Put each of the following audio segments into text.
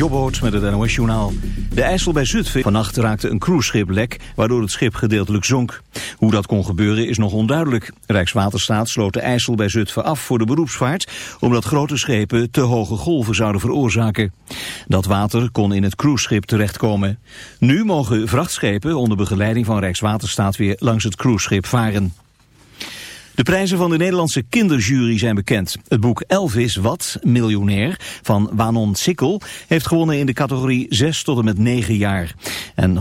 Jobboot met het NOS Journaal. De IJssel bij Zutphen. Vannacht raakte een cruiseschip lek, waardoor het schip gedeeltelijk zonk. Hoe dat kon gebeuren is nog onduidelijk. Rijkswaterstaat sloot de IJssel bij Zutphen af voor de beroepsvaart... omdat grote schepen te hoge golven zouden veroorzaken. Dat water kon in het cruiseschip terechtkomen. Nu mogen vrachtschepen onder begeleiding van Rijkswaterstaat... weer langs het cruiseschip varen. De prijzen van de Nederlandse kinderjury zijn bekend. Het boek Elvis Wat, miljonair, van Wanon Sikkel... heeft gewonnen in de categorie 6 tot en met 9 jaar. En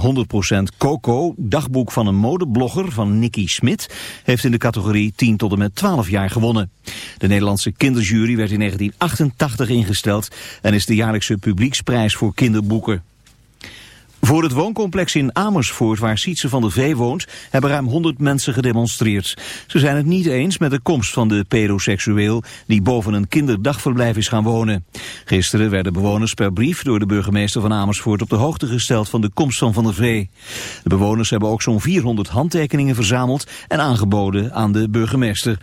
100% Coco, dagboek van een modeblogger van Nicky Smit... heeft in de categorie 10 tot en met 12 jaar gewonnen. De Nederlandse kinderjury werd in 1988 ingesteld... en is de jaarlijkse publieksprijs voor kinderboeken. Voor het wooncomplex in Amersfoort, waar Sietse van der Vee woont, hebben ruim 100 mensen gedemonstreerd. Ze zijn het niet eens met de komst van de pedoseksueel die boven een kinderdagverblijf is gaan wonen. Gisteren werden bewoners per brief door de burgemeester van Amersfoort op de hoogte gesteld van de komst van Van der Vee. De bewoners hebben ook zo'n 400 handtekeningen verzameld en aangeboden aan de burgemeester.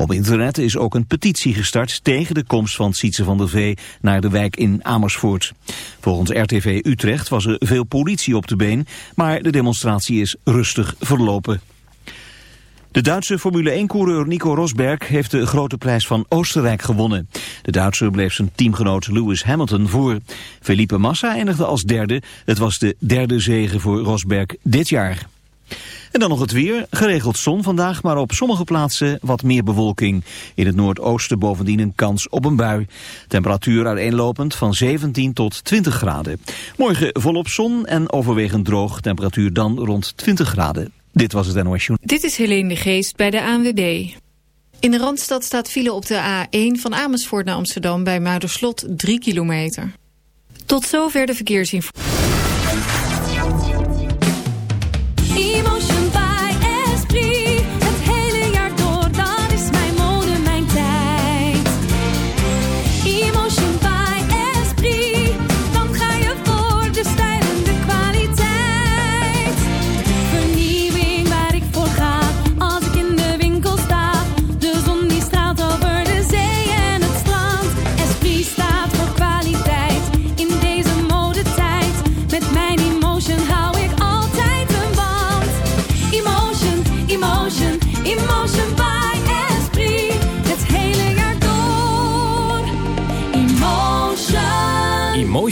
Op internet is ook een petitie gestart tegen de komst van Sietse van der Vee naar de wijk in Amersfoort. Volgens RTV Utrecht was er veel politie op de been, maar de demonstratie is rustig verlopen. De Duitse Formule 1-coureur Nico Rosberg heeft de grote prijs van Oostenrijk gewonnen. De Duitser bleef zijn teamgenoot Lewis Hamilton voor. Felipe Massa eindigde als derde. Het was de derde zege voor Rosberg dit jaar. En dan nog het weer. Geregeld zon vandaag, maar op sommige plaatsen wat meer bewolking. In het noordoosten bovendien een kans op een bui. Temperatuur uiteenlopend van 17 tot 20 graden. Morgen volop zon en overwegend droog. Temperatuur dan rond 20 graden. Dit was het NOS Dit is Helene de Geest bij de ANWB. In de Randstad staat file op de A1 van Amersfoort naar Amsterdam bij Muiderslot 3 kilometer. Tot zover de verkeersinformatie.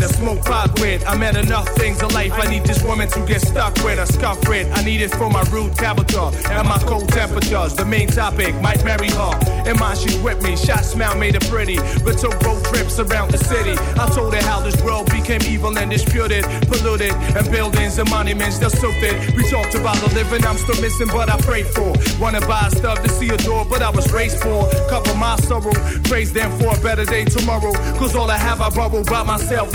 I smoke pot with. I met enough things in life. I need this woman to get stuck with, a scuff with. I need it for my rude character and my cold temperatures. The main topic might marry her. In mind, she's with me. Shot smile made her pretty. But took road trips around the city. I told her how this world became evil and disputed, polluted, and buildings and monuments they're stupid. We talked about the living I'm still missing, but I prayed for. Wanna buy stuff to see a door, but I was raised for. Cover my sorrow. Praise them for a better day tomorrow. Cause all I have I borrow Buy myself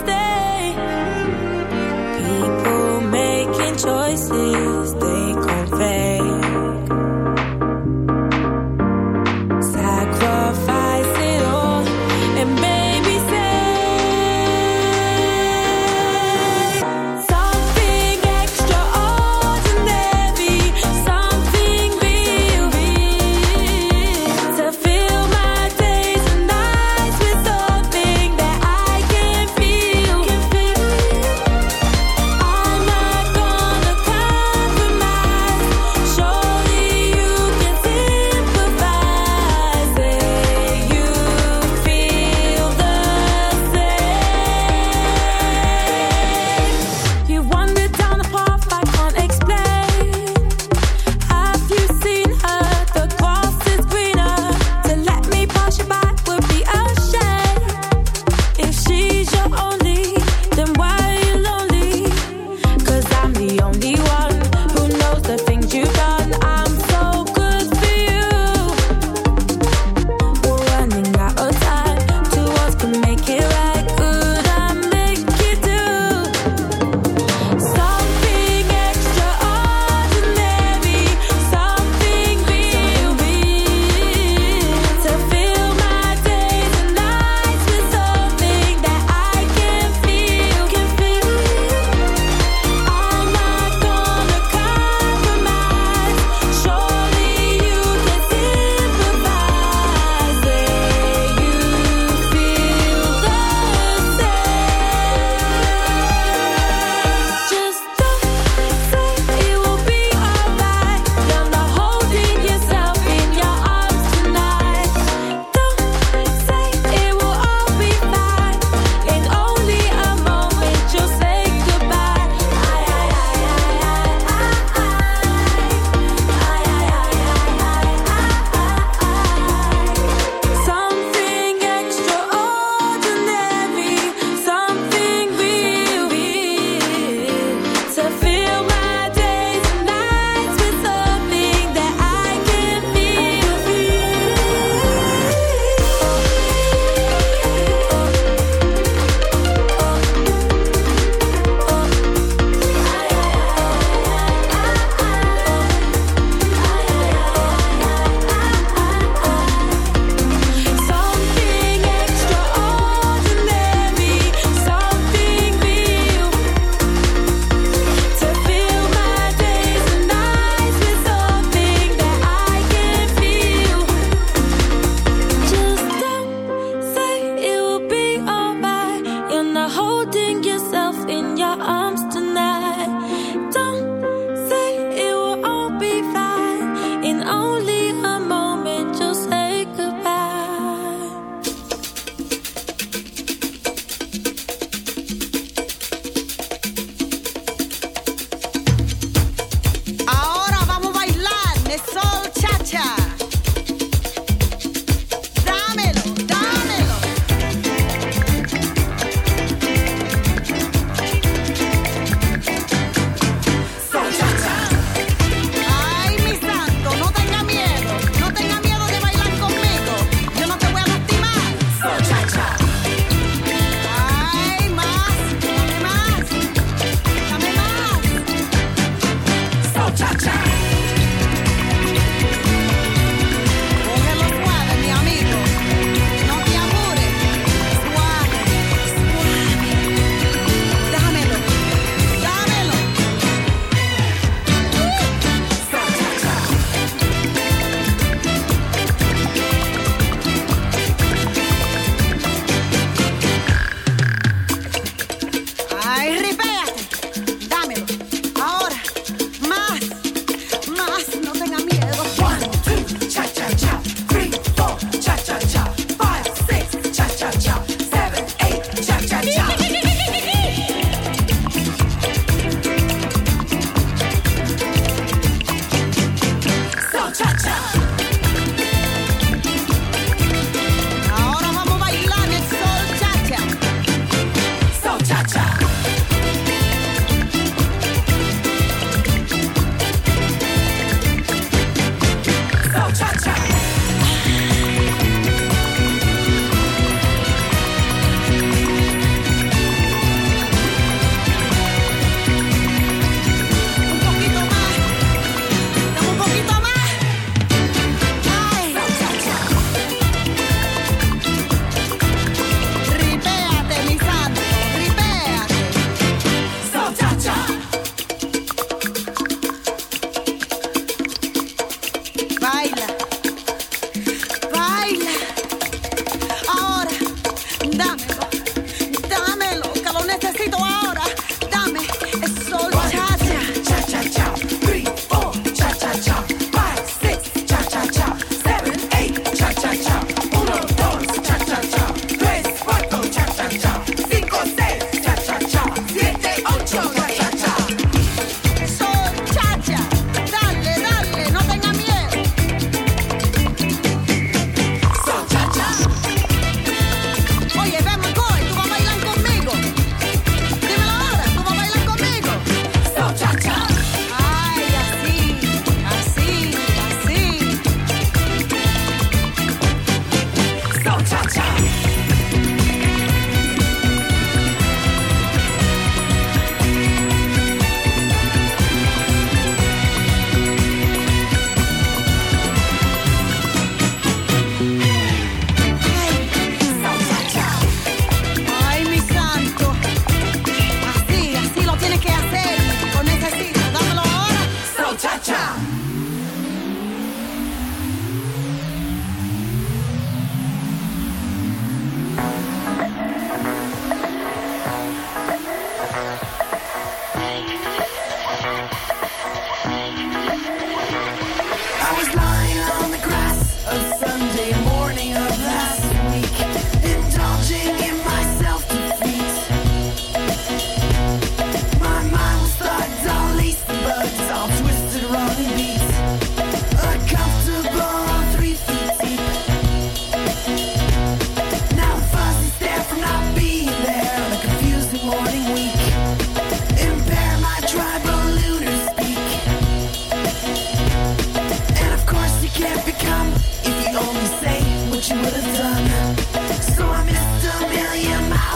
make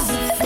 Cause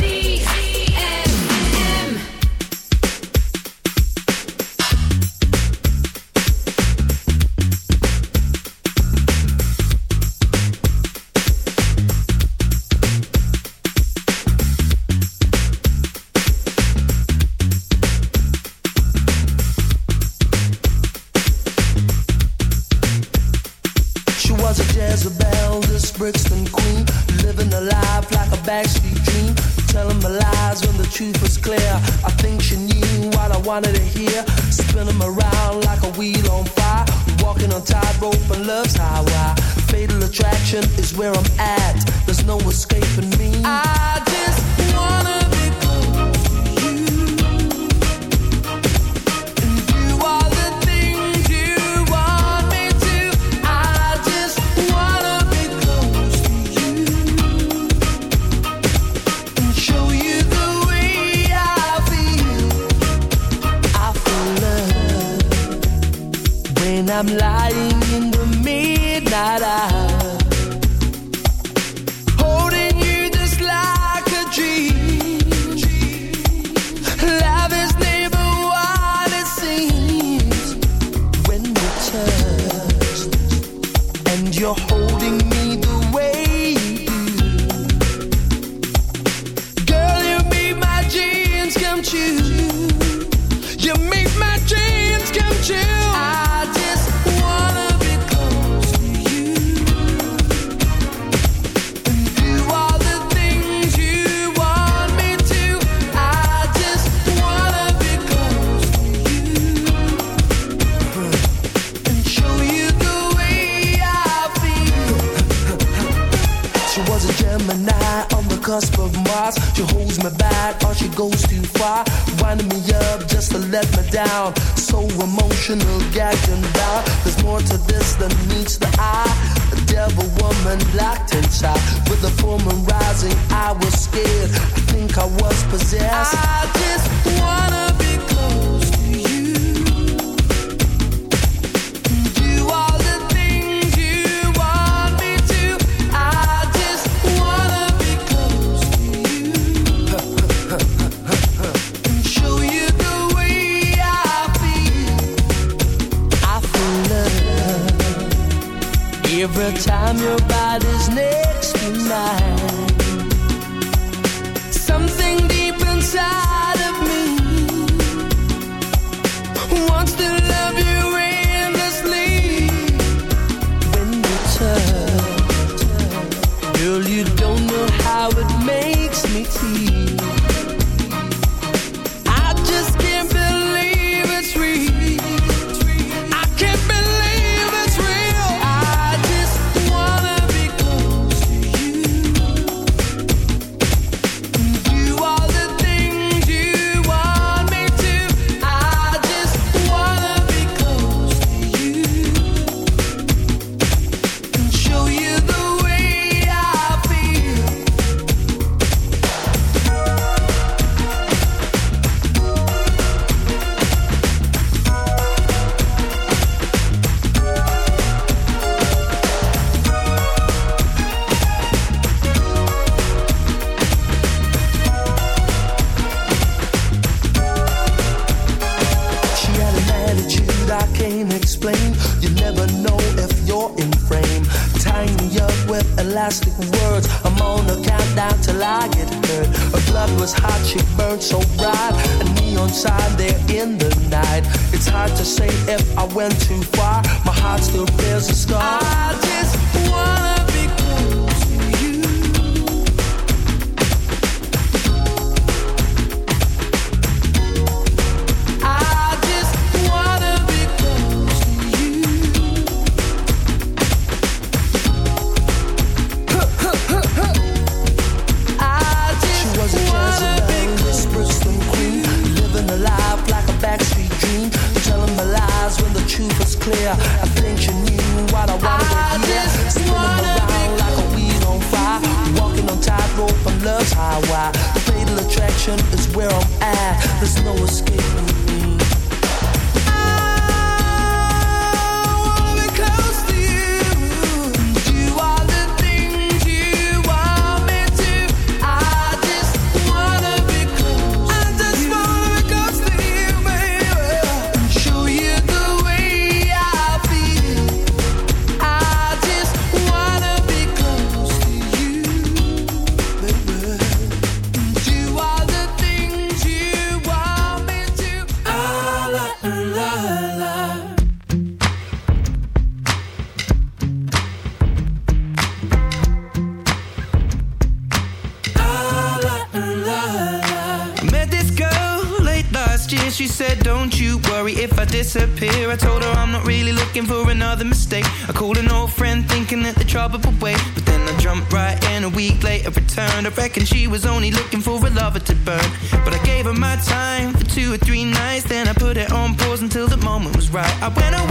Looking for a lover to burn. But I gave her my time for two or three nights. Then I put it on pause until the moment was right. I went away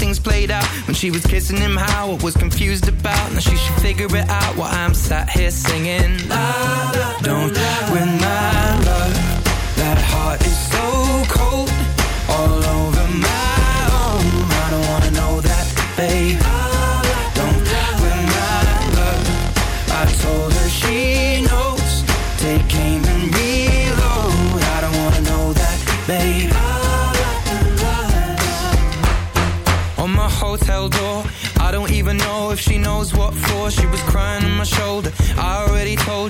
things played out. When she was kissing him, how I was confused about. Now she should figure it out while I'm sat here singing. La, la, don't win my love. That heart is so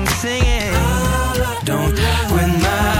I'm singing. Don't win my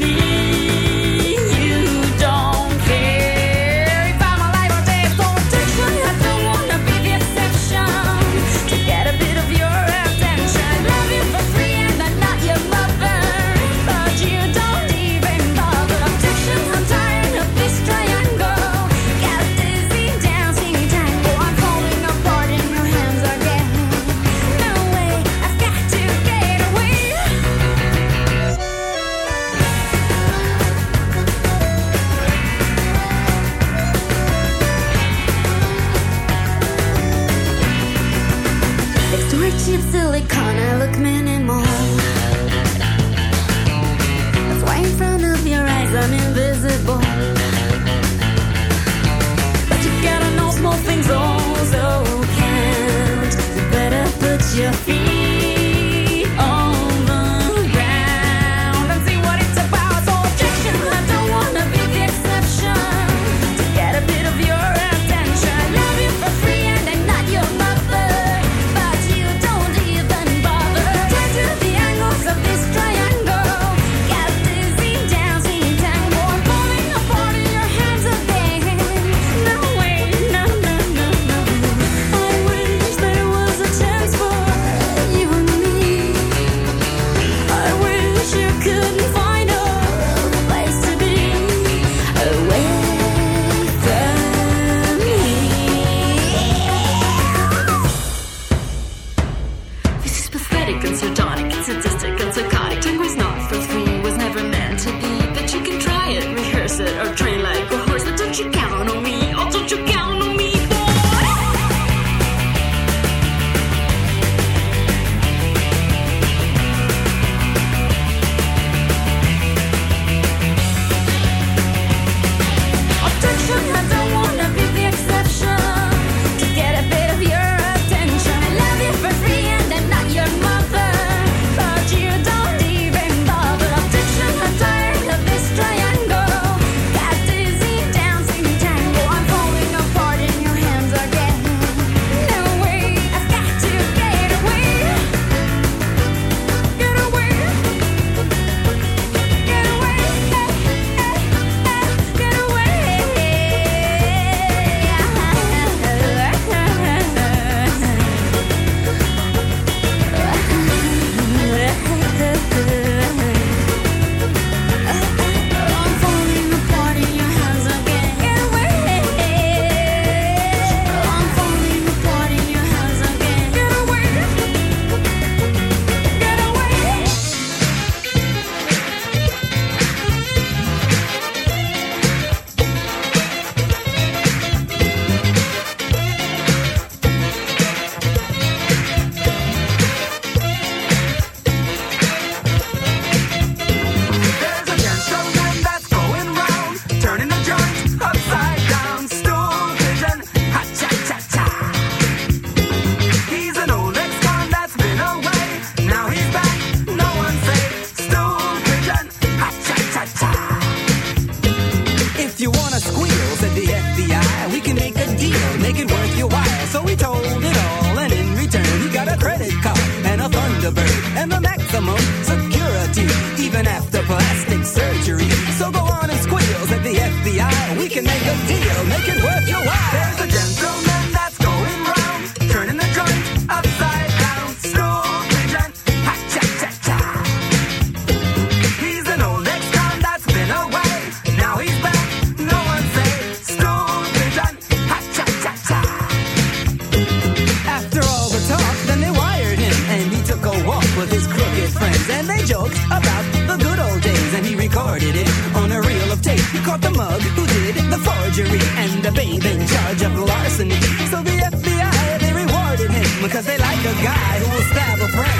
a babe charge of larceny. So the FBI, they rewarded him because they like a guy who will stab a friend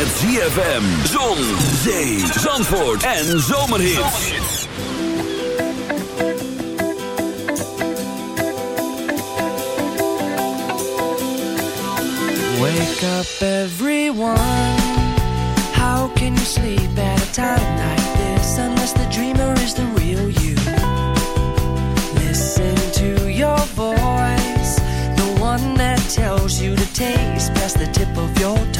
met ZFM, Zon, Zee, Zandvoort en Zomerhits. Wake up everyone. How can you sleep at a time like this? Unless the dreamer is the real you. Listen to your voice. The one that tells you to taste past the tip of your tongue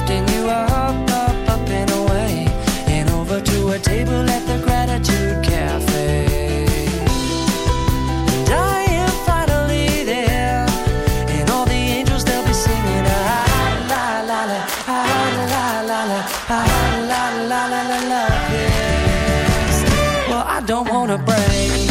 on a break.